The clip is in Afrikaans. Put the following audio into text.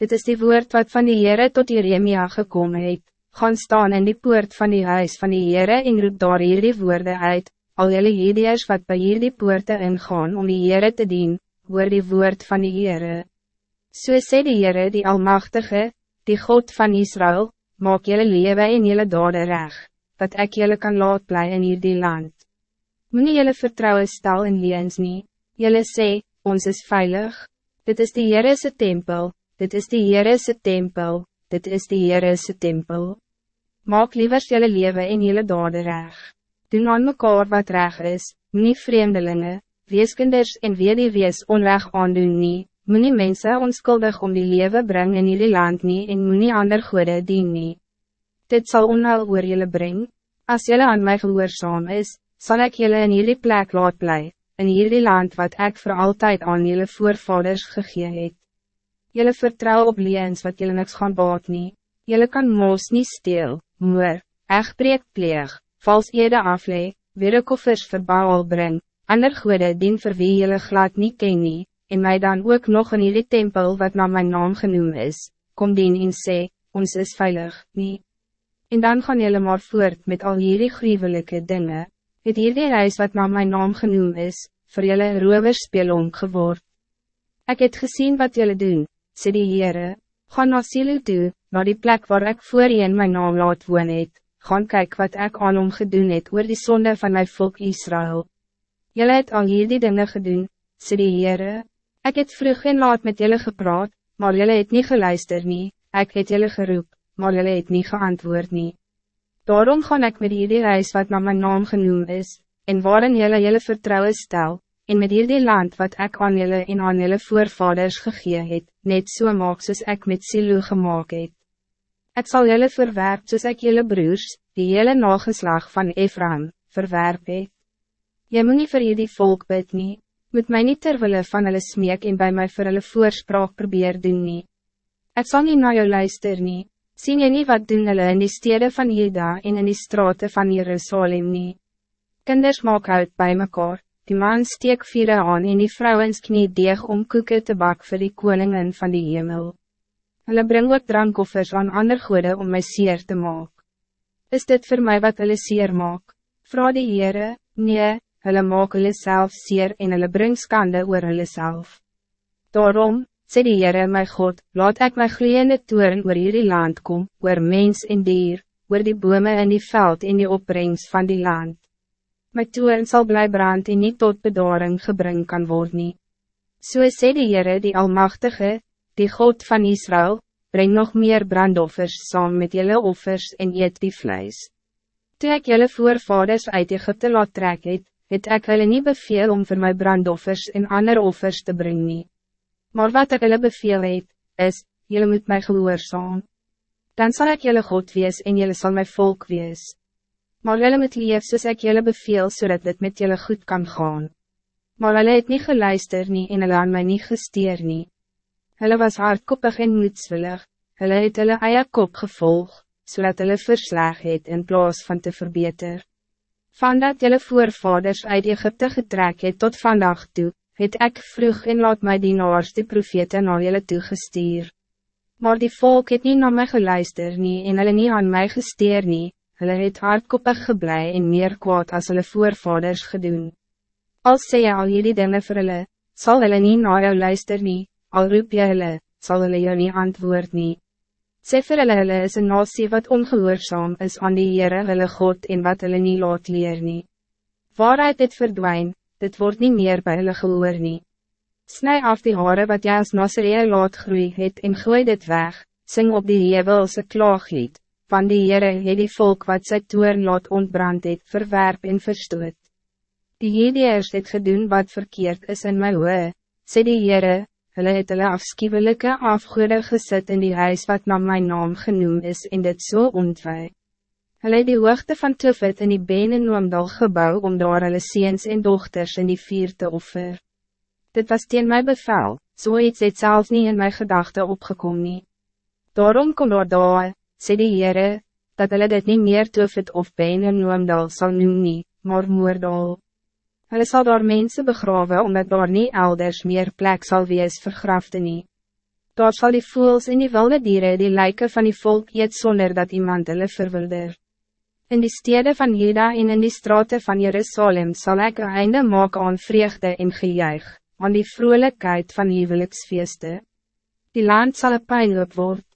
Dit is die woord wat van die Heere tot Jeremia gekomen het. Gaan staan in die poort van die huis van die Heere en roep daar hierdie woorde uit. Al jylle hierdieers wat by hierdie poorte ingaan om die Heere te dien, hoor die woord van die Heere. So sê die Heere die Almachtige, die God van Israël, maak jylle lewe en jylle dade reg, dat ek jylle kan laat bly in hierdie land. Moenie jylle vertrouwen stel in leens nie, jylle sê, ons is veilig, dit is die Heerese tempel, dit is die Heerese tempel, dit is die Heerese tempel. Maak liever jylle leven en jylle dade reg. Doen aan mekaar wat reg is, nie vreemdelinge, weeskinders en wees onreg aandoen nie, moenie mense onskuldig om die leven bring in jullie land nie en moenie ander goede dien nie. Dit zal onheil oor jylle bring, as jylle aan my gehoorzaam is, zal ik jullie in jullie plek laat blij, in jullie land wat ik voor altijd aan jullie voorvaders gegee het. Jullie vertrouw op liens wat jullie niks gaan baat nie, jullie kan moos niet stil, moer, echtbreek pleeg, vals ede aflee, weer koffers vir Baal bring, ander goede dien vir wie jullie glad niet ken nie, en mij dan ook nog in jullie tempel wat naar mijn naam genoemd is, kom dien en sê, ons is veilig, nie. En dan gaan jullie maar voort met al jullie gruwelijke dingen het hierdie reis wat na mijn naam genoemd is, voor jullie roverspelong geword. Ik het gezien wat jullie doen, sê die Heere, gaan na Silo toe, na die plek waar ik voor in mijn naam laat woon het, gaan kyk wat ik aan hom gedoen het oor die zonde van mijn volk Israël. Jullie het al hierdie dingen gedaan, sê die Heere, ek het vroeg en laat met jullie gepraat, maar jullie het niet geluister nie, ek het jullie geroep, maar jullie het niet geantwoord nie. Daarom gaan ik met hierdie reis wat naar mijn naam genoemd is, en waarin jullie jullie vertrouwen stel, en met hierdie land wat ik aan jullie en aan jullie voorvaders gegee het, net so maak soos ek met Silo gemaakt het. Ik zal jullie verwerp soos ek jullie broers, die hele nageslag van Ephraim, verwerp het. Jy moet nie vir hierdie volk bid nie, moet my nie terwille van hulle smeek en bij mij vir hulle voorspraak probeer doen nie. Ek sal nie na jou luister nie, Sien je niet wat doen hulle in die steden van Juda en in die straten van Jerusalem nie? Kinders maak uit bij mekaar, die man steek vieren aan en die vrouwens knie deeg om koeken te bak voor die koningen van die hemel. Hulle bring ook drankoffers aan ander goede om my seer te maak. Is dit voor mij wat hulle seer maak? Vra die Heere, nee, hulle maak hulle self seer en hulle bring skande oor hulle self. Daarom, sê die Heere my God, laat ek my gloeiende toren oor hierdie land kom, oor mens en dier, oor die bome in die veld en die opbrengst van die land. My toren zal bly brand en niet tot bedaring gebring kan worden. nie. So sê die Heere die Almachtige, die God van Israël, breng nog meer brandoffers saam met jullie offers en eet die vlees. Toe ek jullie voorvaders uit Egypte laat trek het, het ek hulle nie beveel om voor my brandoffers en ander offers te brengen. Maar wat ik jullie beveel het, is, jullie moet mij gehoorzaam. Dan zal ik jullie God wees en jullie zal mijn volk wees. Maar jullie moet lief soos ek jullie beveel, zodat dit met jullie goed kan gaan. Maar jullie het niet geluister nie en hulle aan my nie gesteer nie. Hulle was hardkoppig en moedswillig, hulle het hulle eie kop gevolg, zodat hulle verslag het in plaats van te verbeter. Van dat jullie voorvaders uit Egypte getrek het tot vandaag toe, het ek vroeg en laat my dienaars die profete na julle toegestuur. Maar die volk het niet naar mij geluister nie en hulle nie aan mij gesteer nie, hulle het hardkoppig geblei en meer kwaad as hulle voorvaders gedoen. Als sê jy al hierdie dinge vir hulle, sal hulle nie na jou luister nie, al roep jy hulle, sal hulle jou nie antwoord nie. Sê vir hulle hulle is een nasie wat ongehoorzaam is aan die Heere hulle God en wat hulle nie laat leer nie. Waaruit het verdwijnt, dit wordt niet meer bij hulle gehoor nie. Snij af die haren wat jy as Nasree laat groei het en gooi dit weg, sing op die hevelse klaaglied, van die Heere het die volk wat sy toer laat ontbrand het, verwerp en verstoot. Die Hedeers het gedoen wat verkeerd is in my hoe, sê die Heere, hulle het hulle afskiewelike afgoede gesit in die huis wat na my naam genoemd is en dit so ontwijk. Hulle het die hoogte van Tufit in die Benenoomdal gebouw om daar hulle seens en dochters in die vier te offer. Dit was teen my bevel, so iets het zelfs niet in mijn gedachten opgekomen. Daarom kom daar daar, sê die Heere, dat hulle dit niet meer Tufit of Benenoomdal sal noem nie, maar Moerdal. Hulle sal daar mensen begraven omdat daar niet elders meer plek zal wees vergrafte nie. Daar zal die voels en die wilde dieren die lijken van die volk eet zonder dat iemand hulle verwilder. In die steden van Juda en in die straten van Jerusalem zal ik een einde maken aan vreugde en gejuich, aan die vrolijkheid van huwelijksfeesten. Die land zal een pijnloop worden.